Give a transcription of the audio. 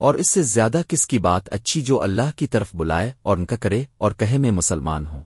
اور اس سے زیادہ کس کی بات اچھی جو اللہ کی طرف بلائے اور ان کا کرے اور کہے میں مسلمان ہوں؟